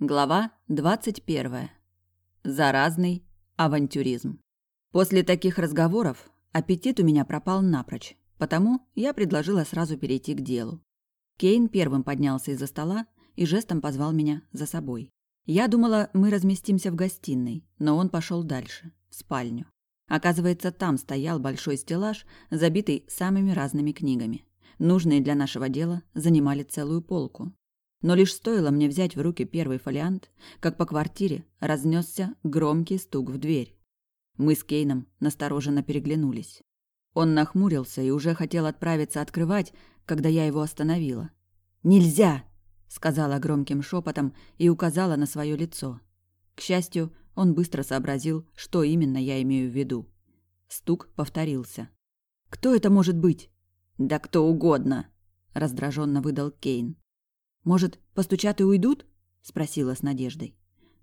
Глава 21. Заразный авантюризм. После таких разговоров аппетит у меня пропал напрочь, потому я предложила сразу перейти к делу. Кейн первым поднялся из-за стола и жестом позвал меня за собой. Я думала, мы разместимся в гостиной, но он пошел дальше, в спальню. Оказывается, там стоял большой стеллаж, забитый самыми разными книгами. Нужные для нашего дела занимали целую полку. Но лишь стоило мне взять в руки первый фолиант, как по квартире разнесся громкий стук в дверь. Мы с Кейном настороженно переглянулись. Он нахмурился и уже хотел отправиться открывать, когда я его остановила. «Нельзя!» — сказала громким шепотом и указала на свое лицо. К счастью, он быстро сообразил, что именно я имею в виду. Стук повторился. «Кто это может быть?» «Да кто угодно!» — раздраженно выдал Кейн. «Может, постучат и уйдут?» – спросила с надеждой.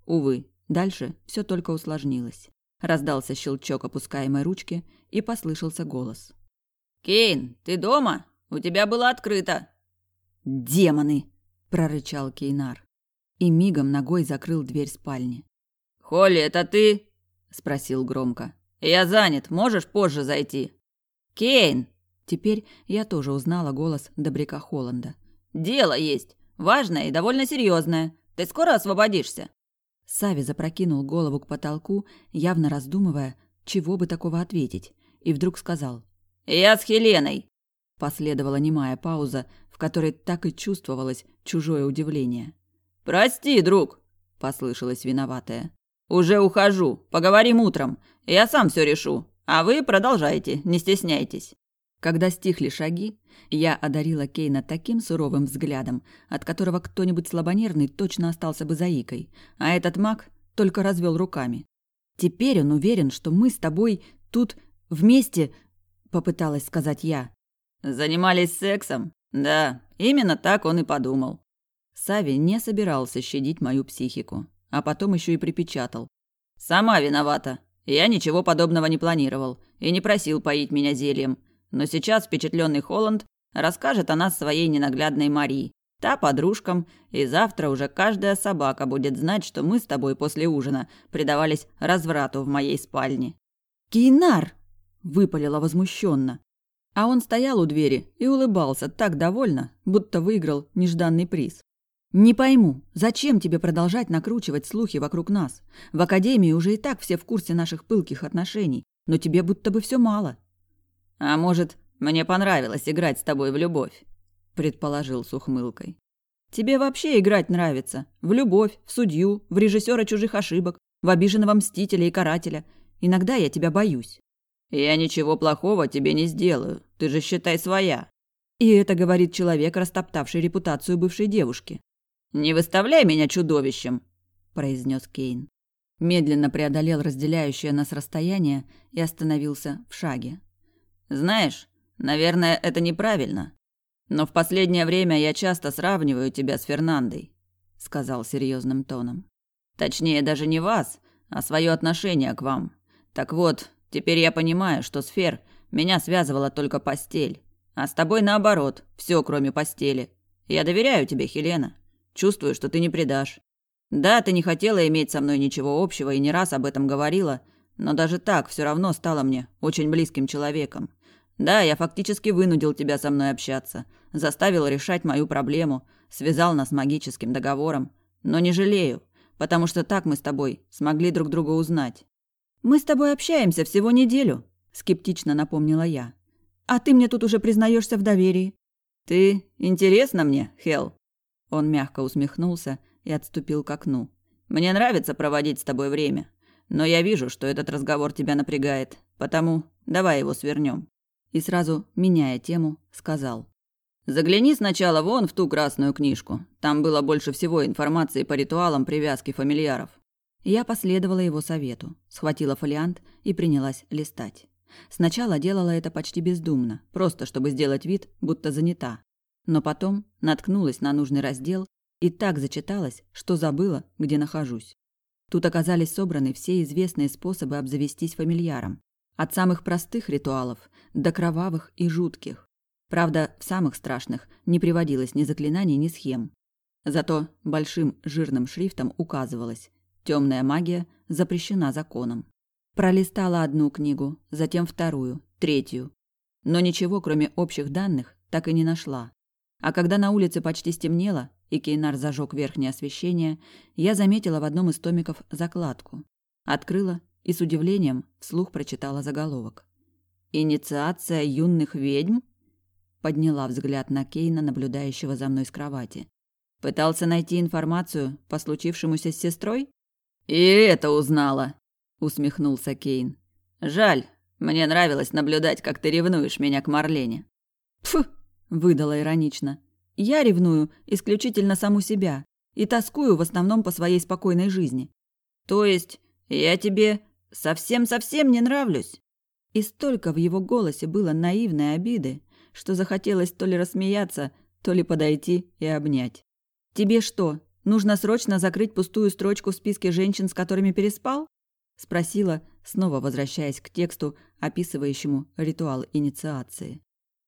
Увы, дальше все только усложнилось. Раздался щелчок опускаемой ручки, и послышался голос. «Кейн, ты дома? У тебя было открыто!» «Демоны!» – прорычал Кейнар. И мигом ногой закрыл дверь спальни. «Холли, это ты?» – спросил громко. «Я занят, можешь позже зайти?» «Кейн!» Теперь я тоже узнала голос Добряка Холланда. «Дело есть. Важное и довольно серьезное. Ты скоро освободишься?» Сави запрокинул голову к потолку, явно раздумывая, чего бы такого ответить, и вдруг сказал. «Я с Хеленой!» Последовала немая пауза, в которой так и чувствовалось чужое удивление. «Прости, друг!» – послышалось виноватое. «Уже ухожу. Поговорим утром. Я сам все решу. А вы продолжайте, не стесняйтесь». Когда стихли шаги, я одарила Кейна таким суровым взглядом, от которого кто-нибудь слабонервный точно остался бы заикой, а этот маг только развел руками. «Теперь он уверен, что мы с тобой тут вместе...» — попыталась сказать я. «Занимались сексом? Да, именно так он и подумал». Сави не собирался щадить мою психику, а потом еще и припечатал. «Сама виновата. Я ничего подобного не планировал и не просил поить меня зельем. Но сейчас впечатленный Холланд расскажет о нас своей ненаглядной Марии. Та подружкам, и завтра уже каждая собака будет знать, что мы с тобой после ужина предавались разврату в моей спальне. «Кейнар!» – выпалила возмущенно. А он стоял у двери и улыбался так довольно, будто выиграл нежданный приз. «Не пойму, зачем тебе продолжать накручивать слухи вокруг нас? В академии уже и так все в курсе наших пылких отношений, но тебе будто бы все мало. А может, мне понравилось играть с тобой в любовь, предположил с ухмылкой. Тебе вообще играть нравится. В любовь, в судью, в режиссера чужих ошибок, в обиженного мстителя и карателя. Иногда я тебя боюсь. Я ничего плохого тебе не сделаю. Ты же считай своя. И это говорит человек, растоптавший репутацию бывшей девушки. Не выставляй меня чудовищем, произнес Кейн. Медленно преодолел разделяющее нас расстояние и остановился в шаге. Знаешь, наверное, это неправильно. Но в последнее время я часто сравниваю тебя с Фернандой, сказал серьезным тоном. Точнее, даже не вас, а свое отношение к вам. Так вот, теперь я понимаю, что с Фер меня связывала только постель, а с тобой наоборот, все кроме постели. Я доверяю тебе, Хелена. Чувствую, что ты не предашь. Да, ты не хотела иметь со мной ничего общего и не раз об этом говорила, но даже так все равно стала мне очень близким человеком. Да, я фактически вынудил тебя со мной общаться, заставил решать мою проблему, связал нас магическим договором, но не жалею, потому что так мы с тобой смогли друг друга узнать. Мы с тобой общаемся всего неделю, скептично напомнила я. А ты мне тут уже признаешься в доверии. Ты интересна мне, Хел? Он мягко усмехнулся и отступил к окну. Мне нравится проводить с тобой время. Но я вижу, что этот разговор тебя напрягает, потому давай его свернем. И сразу, меняя тему, сказал. «Загляни сначала вон в ту красную книжку. Там было больше всего информации по ритуалам привязки фамильяров». Я последовала его совету, схватила фолиант и принялась листать. Сначала делала это почти бездумно, просто чтобы сделать вид, будто занята. Но потом наткнулась на нужный раздел и так зачиталась, что забыла, где нахожусь. Тут оказались собраны все известные способы обзавестись фамильяром. От самых простых ритуалов до кровавых и жутких. Правда, в самых страшных не приводилось ни заклинаний, ни схем. Зато большим жирным шрифтом указывалось «Темная магия запрещена законом». Пролистала одну книгу, затем вторую, третью. Но ничего, кроме общих данных, так и не нашла. А когда на улице почти стемнело, и Кейнар зажег верхнее освещение, я заметила в одном из томиков закладку. Открыла и с удивлением вслух прочитала заголовок. «Инициация юных ведьм?» Подняла взгляд на Кейна, наблюдающего за мной с кровати. «Пытался найти информацию по случившемуся с сестрой?» «И это узнала!» — усмехнулся Кейн. «Жаль, мне нравилось наблюдать, как ты ревнуешь меня к Марлене». «Пф!» — выдала иронично. «Я ревную исключительно саму себя и тоскую в основном по своей спокойной жизни». «То есть я тебе совсем-совсем не нравлюсь?» И столько в его голосе было наивной обиды, что захотелось то ли рассмеяться, то ли подойти и обнять. «Тебе что, нужно срочно закрыть пустую строчку в списке женщин, с которыми переспал?» – спросила, снова возвращаясь к тексту, описывающему ритуал инициации.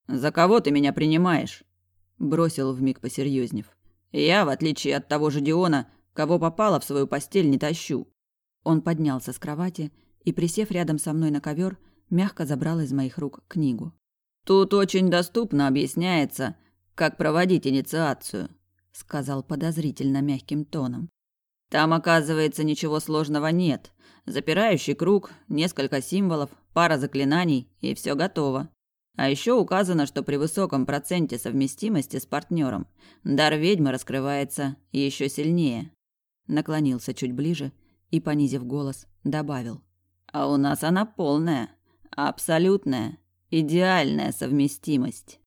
«За кого ты меня принимаешь?» – бросил вмиг посерьезнев. «Я, в отличие от того же Диона, кого попало в свою постель, не тащу». Он поднялся с кровати и, присев рядом со мной на ковер, мягко забрал из моих рук книгу. «Тут очень доступно объясняется, как проводить инициацию», – сказал подозрительно мягким тоном. «Там, оказывается, ничего сложного нет. Запирающий круг, несколько символов, пара заклинаний, и все готово. А еще указано, что при высоком проценте совместимости с партнером дар ведьмы раскрывается еще сильнее. Наклонился чуть ближе и, понизив голос, добавил. А у нас она полная, абсолютная, идеальная совместимость.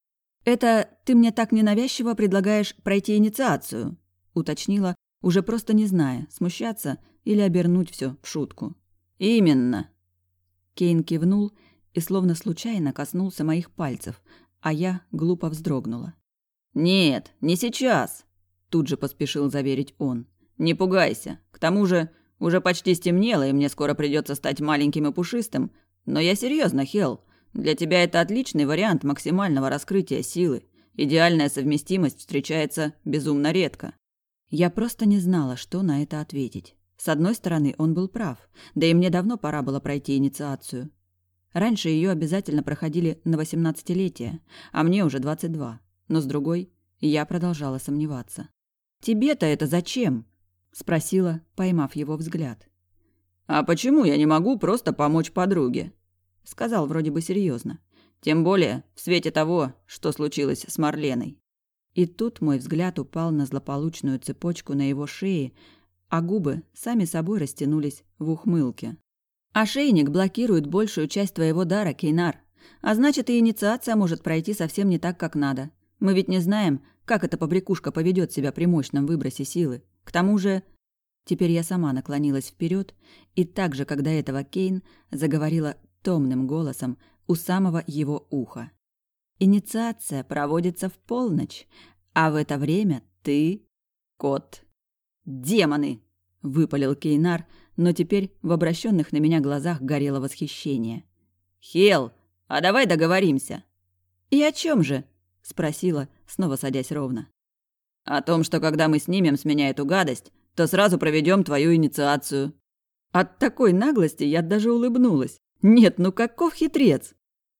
«Это ты мне так ненавязчиво предлагаешь пройти инициацию?» – уточнила, уже просто не зная, смущаться или обернуть все в шутку. «Именно!» Кейн кивнул и словно случайно коснулся моих пальцев, а я глупо вздрогнула. «Нет, не сейчас!» Тут же поспешил заверить он. «Не пугайся. К тому же уже почти стемнело, и мне скоро придется стать маленьким и пушистым. Но я серьезно, Хел. Для тебя это отличный вариант максимального раскрытия силы. Идеальная совместимость встречается безумно редко». Я просто не знала, что на это ответить. С одной стороны, он был прав, да и мне давно пора было пройти инициацию. Раньше ее обязательно проходили на восемнадцатилетие, а мне уже двадцать два. Но с другой, я продолжала сомневаться. «Тебе-то это зачем?» – спросила, поймав его взгляд. «А почему я не могу просто помочь подруге?» – сказал вроде бы серьезно. «Тем более в свете того, что случилось с Марленой». И тут мой взгляд упал на злополучную цепочку на его шее, а губы сами собой растянулись в ухмылке. «Ошейник блокирует большую часть твоего дара, Кейнар. А значит, и инициация может пройти совсем не так, как надо. Мы ведь не знаем, как эта побрякушка поведет себя при мощном выбросе силы. К тому же...» Теперь я сама наклонилась вперед, и так же, когда этого Кейн заговорила томным голосом у самого его уха. «Инициация проводится в полночь, а в это время ты — кот». «Демоны!» – выпалил Кейнар, но теперь в обращенных на меня глазах горело восхищение. «Хел, а давай договоримся!» «И о чем же?» – спросила, снова садясь ровно. «О том, что когда мы снимем с меня эту гадость, то сразу проведем твою инициацию». От такой наглости я даже улыбнулась. «Нет, ну каков хитрец!»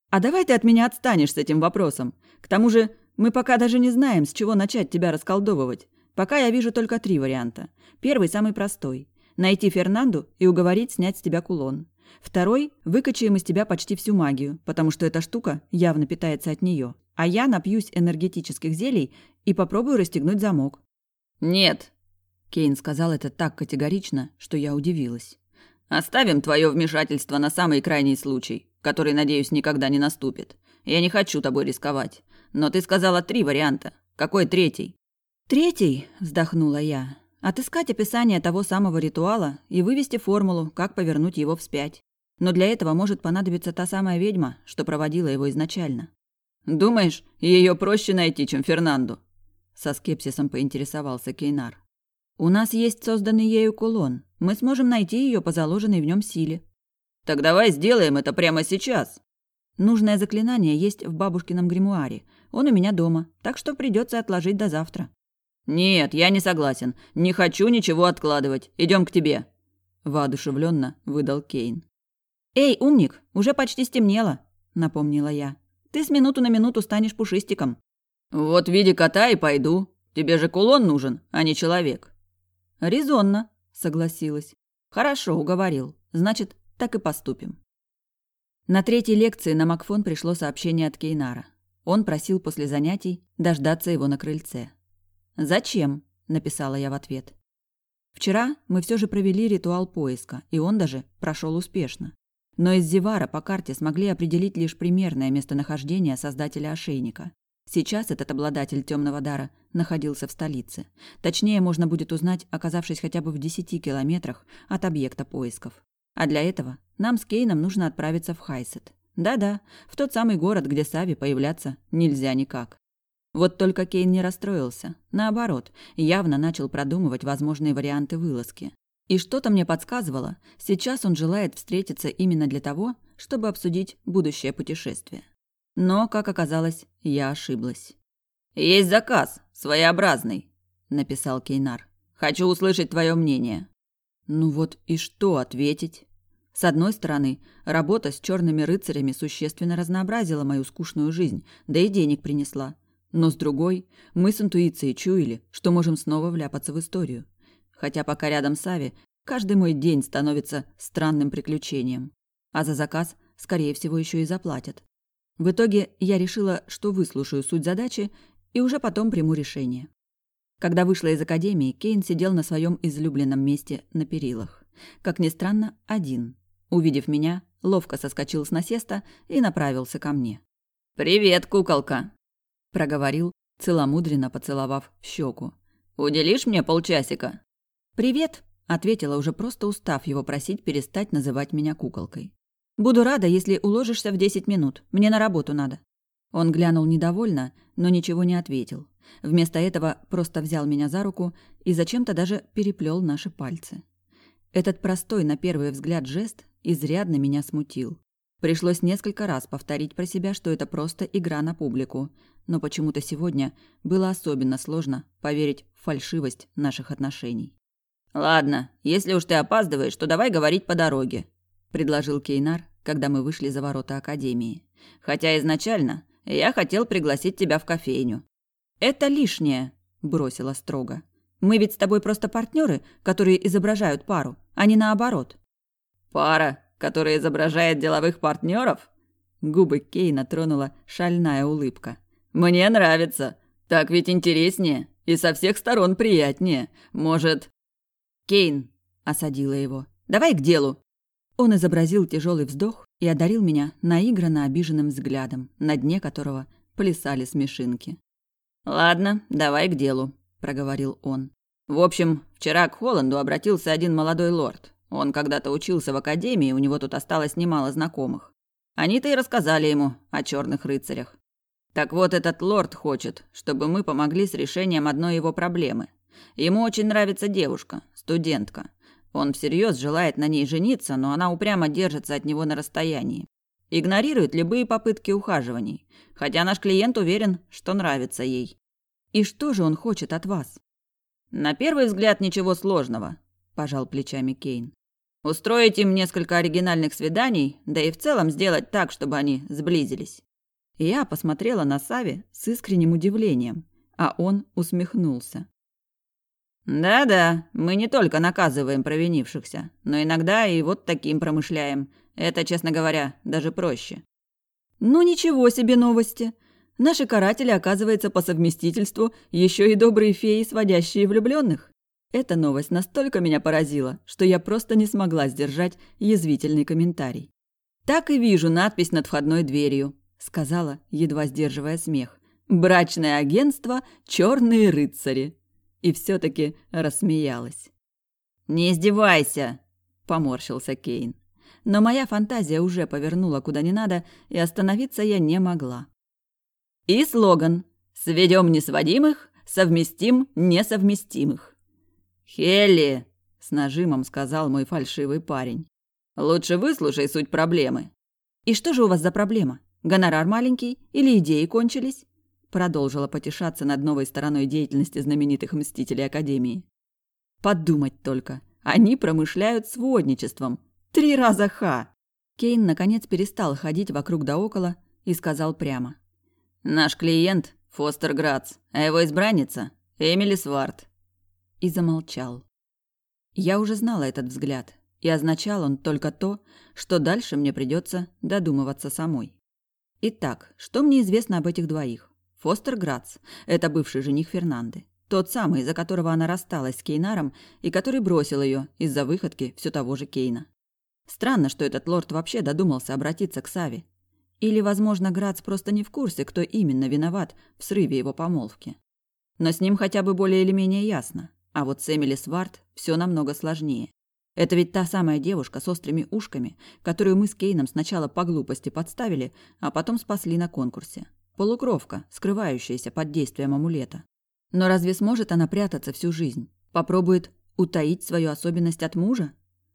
«А давай ты от меня отстанешь с этим вопросом. К тому же мы пока даже не знаем, с чего начать тебя расколдовывать. Пока я вижу только три варианта. Первый самый простой. Найти Фернанду и уговорить снять с тебя кулон. Второй – выкачаем из тебя почти всю магию, потому что эта штука явно питается от нее. А я напьюсь энергетических зелий и попробую расстегнуть замок. «Нет», – Кейн сказал это так категорично, что я удивилась. «Оставим твое вмешательство на самый крайний случай, который, надеюсь, никогда не наступит. Я не хочу тобой рисковать. Но ты сказала три варианта. Какой третий?» Третий, вздохнула я, отыскать описание того самого ритуала и вывести формулу, как повернуть его вспять. Но для этого может понадобиться та самая ведьма, что проводила его изначально. Думаешь, ее проще найти, чем Фернанду? Со скепсисом поинтересовался Кейнар. У нас есть созданный ею кулон. Мы сможем найти ее по заложенной в нем силе. Так давай сделаем это прямо сейчас. Нужное заклинание есть в бабушкином гримуаре. Он у меня дома, так что придется отложить до завтра. Нет, я не согласен. Не хочу ничего откладывать. Идем к тебе. Воодушевленно выдал Кейн. Эй, умник, уже почти стемнело, напомнила я. Ты с минуту на минуту станешь пушистиком. Вот в виде кота и пойду. Тебе же кулон нужен, а не человек. Резонно, согласилась. Хорошо, уговорил. Значит, так и поступим. На третьей лекции на Макфон пришло сообщение от Кейнара. Он просил после занятий дождаться его на крыльце. «Зачем?» – написала я в ответ. Вчера мы все же провели ритуал поиска, и он даже прошел успешно. Но из Зевара по карте смогли определить лишь примерное местонахождение создателя ошейника. Сейчас этот обладатель темного дара находился в столице. Точнее, можно будет узнать, оказавшись хотя бы в десяти километрах от объекта поисков. А для этого нам с Кейном нужно отправиться в Хайсет. Да-да, в тот самый город, где Сави появляться нельзя никак. Вот только Кейн не расстроился. Наоборот, явно начал продумывать возможные варианты вылазки. И что-то мне подсказывало, сейчас он желает встретиться именно для того, чтобы обсудить будущее путешествие. Но, как оказалось, я ошиблась. «Есть заказ, своеобразный», — написал Кейнар. «Хочу услышать твое мнение». Ну вот и что ответить? С одной стороны, работа с черными рыцарями существенно разнообразила мою скучную жизнь, да и денег принесла. Но с другой, мы с интуицией чуяли, что можем снова вляпаться в историю. Хотя пока рядом с Ави, каждый мой день становится странным приключением. А за заказ, скорее всего, еще и заплатят. В итоге я решила, что выслушаю суть задачи и уже потом приму решение. Когда вышла из академии, Кейн сидел на своем излюбленном месте на перилах. Как ни странно, один. Увидев меня, ловко соскочил с насеста и направился ко мне. «Привет, куколка!» – проговорил, целомудренно поцеловав в щеку. «Уделишь мне полчасика?» «Привет!» – ответила, уже просто устав его просить перестать называть меня куколкой. «Буду рада, если уложишься в десять минут. Мне на работу надо». Он глянул недовольно, но ничего не ответил. Вместо этого просто взял меня за руку и зачем-то даже переплел наши пальцы. Этот простой на первый взгляд жест изрядно меня смутил. Пришлось несколько раз повторить про себя, что это просто игра на публику, но почему-то сегодня было особенно сложно поверить в фальшивость наших отношений. «Ладно, если уж ты опаздываешь, то давай говорить по дороге», – предложил Кейнар, когда мы вышли за ворота Академии. «Хотя изначально я хотел пригласить тебя в кофейню». «Это лишнее», – бросила строго. «Мы ведь с тобой просто партнеры, которые изображают пару, а не наоборот». «Пара, которая изображает деловых партнеров? Губы Кейна тронула шальная улыбка. «Мне нравится. Так ведь интереснее и со всех сторон приятнее. Может...» «Кейн», – осадила его, – «давай к делу». Он изобразил тяжелый вздох и одарил меня наигранно обиженным взглядом, на дне которого плясали смешинки. «Ладно, давай к делу», – проговорил он. «В общем, вчера к Холланду обратился один молодой лорд. Он когда-то учился в академии, у него тут осталось немало знакомых. Они-то и рассказали ему о черных рыцарях. Так вот, этот лорд хочет, чтобы мы помогли с решением одной его проблемы. Ему очень нравится девушка, студентка. Он всерьез желает на ней жениться, но она упрямо держится от него на расстоянии. Игнорирует любые попытки ухаживаний, хотя наш клиент уверен, что нравится ей. И что же он хочет от вас? На первый взгляд ничего сложного, пожал плечами Кейн. Устроить им несколько оригинальных свиданий, да и в целом сделать так, чтобы они сблизились. Я посмотрела на Сави с искренним удивлением, а он усмехнулся. «Да-да, мы не только наказываем провинившихся, но иногда и вот таким промышляем. Это, честно говоря, даже проще». «Ну ничего себе новости! Наши каратели, оказывается, по совместительству еще и добрые феи, сводящие влюбленных. Эта новость настолько меня поразила, что я просто не смогла сдержать язвительный комментарий. «Так и вижу надпись над входной дверью», — сказала, едва сдерживая смех. «Брачное агентство «Черные рыцари» и все-таки рассмеялась. «Не издевайся!» – поморщился Кейн. Но моя фантазия уже повернула куда не надо, и остановиться я не могла. И слоган «Сведем несводимых, совместим несовместимых». «Хелли!» – с нажимом сказал мой фальшивый парень. «Лучше выслушай суть проблемы». «И что же у вас за проблема? Гонорар маленький или идеи кончились?» Продолжила потешаться над новой стороной деятельности знаменитых мстителей Академии. Подумать только, они промышляют сводничеством. Три раза ха! Кейн наконец перестал ходить вокруг да около и сказал прямо. «Наш клиент – Фостер Грац, а его избранница – Эмили Сварт». И замолчал. Я уже знала этот взгляд, и означал он только то, что дальше мне придется додумываться самой. Итак, что мне известно об этих двоих? Фостер Грац – это бывший жених Фернанды. Тот самый, из-за которого она рассталась с Кейнаром и который бросил ее из-за выходки все того же Кейна. Странно, что этот лорд вообще додумался обратиться к Саве. Или, возможно, Грац просто не в курсе, кто именно виноват в срыве его помолвки. Но с ним хотя бы более или менее ясно. А вот с Эмили Сварт все намного сложнее. Это ведь та самая девушка с острыми ушками, которую мы с Кейном сначала по глупости подставили, а потом спасли на конкурсе. Полукровка, скрывающаяся под действием амулета. Но разве сможет она прятаться всю жизнь? Попробует утаить свою особенность от мужа?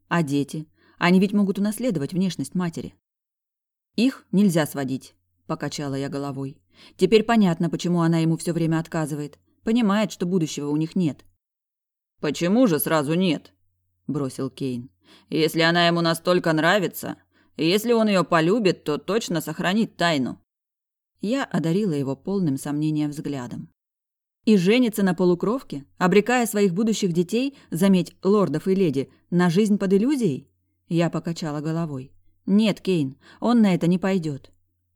А дети? Они ведь могут унаследовать внешность матери. Их нельзя сводить, покачала я головой. Теперь понятно, почему она ему все время отказывает. Понимает, что будущего у них нет. Почему же сразу нет? бросил Кейн. Если она ему настолько нравится, если он ее полюбит, то точно сохранит тайну. Я одарила его полным сомнения взглядом. И женится на полукровке, обрекая своих будущих детей, заметь, лордов и леди, на жизнь под иллюзией? Я покачала головой. Нет, Кейн, он на это не пойдет.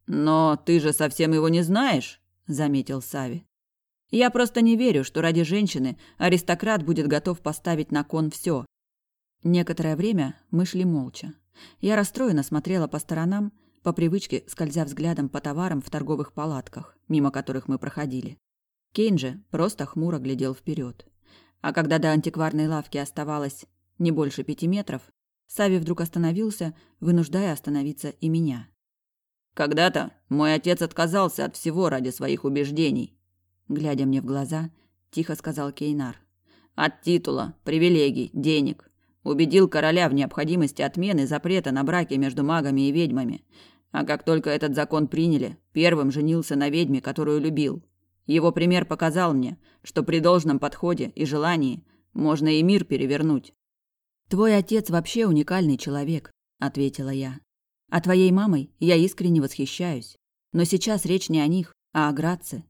Но ты же совсем его не знаешь, заметил Сави. Я просто не верю, что ради женщины аристократ будет готов поставить на кон все. Некоторое время мы шли молча. Я расстроенно смотрела по сторонам, по привычке скользя взглядом по товарам в торговых палатках, мимо которых мы проходили. Кейн же просто хмуро глядел вперед. А когда до антикварной лавки оставалось не больше пяти метров, Сави вдруг остановился, вынуждая остановиться и меня. «Когда-то мой отец отказался от всего ради своих убеждений», глядя мне в глаза, тихо сказал Кейнар. «От титула, привилегий, денег. Убедил короля в необходимости отмены запрета на браки между магами и ведьмами. А как только этот закон приняли, первым женился на ведьме, которую любил. Его пример показал мне, что при должном подходе и желании можно и мир перевернуть. «Твой отец вообще уникальный человек», — ответила я. «А твоей мамой я искренне восхищаюсь. Но сейчас речь не о них, а о Граце.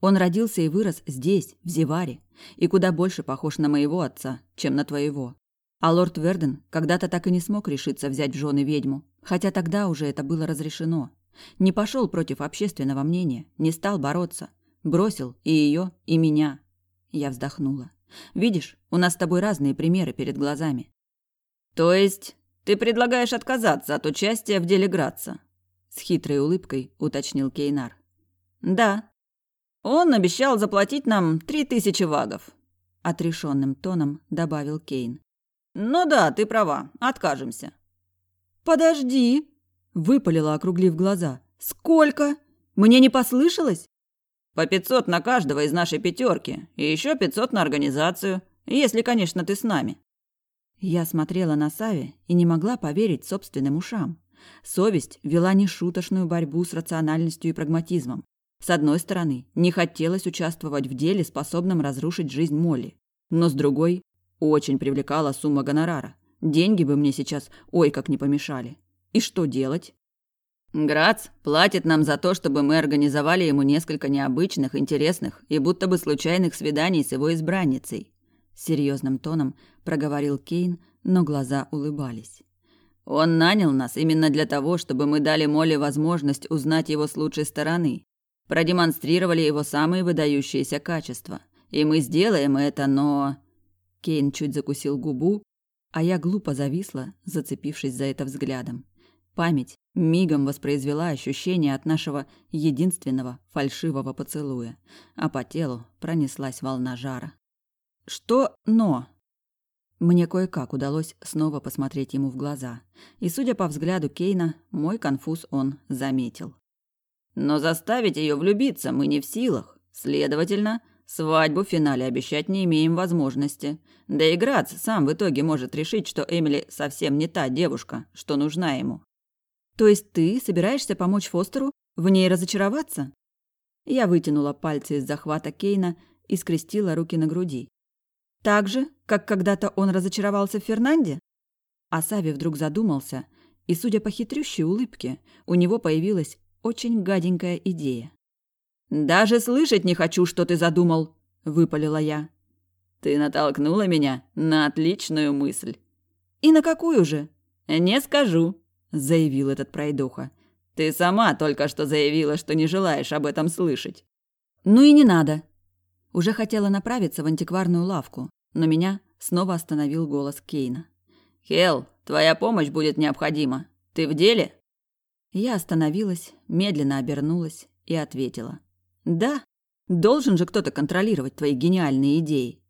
Он родился и вырос здесь, в Зеваре, и куда больше похож на моего отца, чем на твоего. А лорд Верден когда-то так и не смог решиться взять в жены ведьму, хотя тогда уже это было разрешено. Не пошел против общественного мнения, не стал бороться, Бросил и ее, и меня. Я вздохнула. Видишь, у нас с тобой разные примеры перед глазами. То есть ты предлагаешь отказаться от участия в деле Граца? С хитрой улыбкой уточнил Кейнар. Да. Он обещал заплатить нам три тысячи вагов. Отрешенным тоном добавил Кейн. Ну да, ты права, откажемся. Подожди, выпалила, округлив глаза. Сколько? Мне не послышалось? По пятьсот на каждого из нашей пятерки, и еще пятьсот на организацию, если, конечно, ты с нами». Я смотрела на Сави и не могла поверить собственным ушам. Совесть вела нешуточную борьбу с рациональностью и прагматизмом. С одной стороны, не хотелось участвовать в деле, способном разрушить жизнь Молли. Но с другой, очень привлекала сумма гонорара. Деньги бы мне сейчас ой как не помешали. И что делать? Грац платит нам за то, чтобы мы организовали ему несколько необычных, интересных и будто бы случайных свиданий с его избранницей. Серьезным тоном проговорил Кейн, но глаза улыбались. Он нанял нас именно для того, чтобы мы дали Молли возможность узнать его с лучшей стороны, продемонстрировали его самые выдающиеся качества. И мы сделаем это, но... Кейн чуть закусил губу, а я глупо зависла, зацепившись за это взглядом. Память мигом воспроизвела ощущение от нашего единственного фальшивого поцелуя, а по телу пронеслась волна жара. Что «но»? Мне кое-как удалось снова посмотреть ему в глаза, и, судя по взгляду Кейна, мой конфуз он заметил. «Но заставить ее влюбиться мы не в силах. Следовательно, свадьбу в финале обещать не имеем возможности. Да и Грац сам в итоге может решить, что Эмили совсем не та девушка, что нужна ему. То есть ты собираешься помочь Фостеру в ней разочароваться? Я вытянула пальцы из захвата Кейна и скрестила руки на груди. Так же, как когда-то он разочаровался в Фернанде? А Сави вдруг задумался, и, судя по хитрющей улыбке, у него появилась очень гаденькая идея. «Даже слышать не хочу, что ты задумал!» – выпалила я. «Ты натолкнула меня на отличную мысль». «И на какую же?» «Не скажу», – заявил этот пройдоха. «Ты сама только что заявила, что не желаешь об этом слышать». «Ну и не надо». Уже хотела направиться в антикварную лавку, но меня снова остановил голос Кейна. «Хелл, твоя помощь будет необходима. Ты в деле?» Я остановилась, медленно обернулась и ответила. «Да, должен же кто-то контролировать твои гениальные идеи».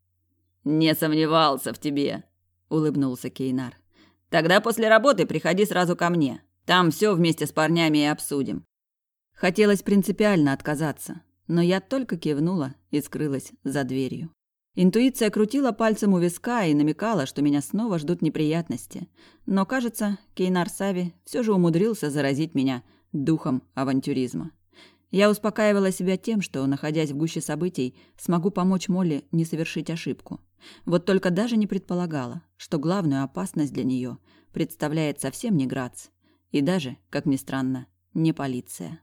«Не сомневался в тебе», — улыбнулся Кейнар. «Тогда после работы приходи сразу ко мне. Там все вместе с парнями и обсудим». Хотелось принципиально отказаться, но я только кивнула и скрылась за дверью. Интуиция крутила пальцем у виска и намекала, что меня снова ждут неприятности. Но, кажется, Кейнар Сави все же умудрился заразить меня духом авантюризма. Я успокаивала себя тем, что, находясь в гуще событий, смогу помочь Молли не совершить ошибку. Вот только даже не предполагала, что главную опасность для нее представляет совсем не Грац. И даже, как ни странно, не полиция.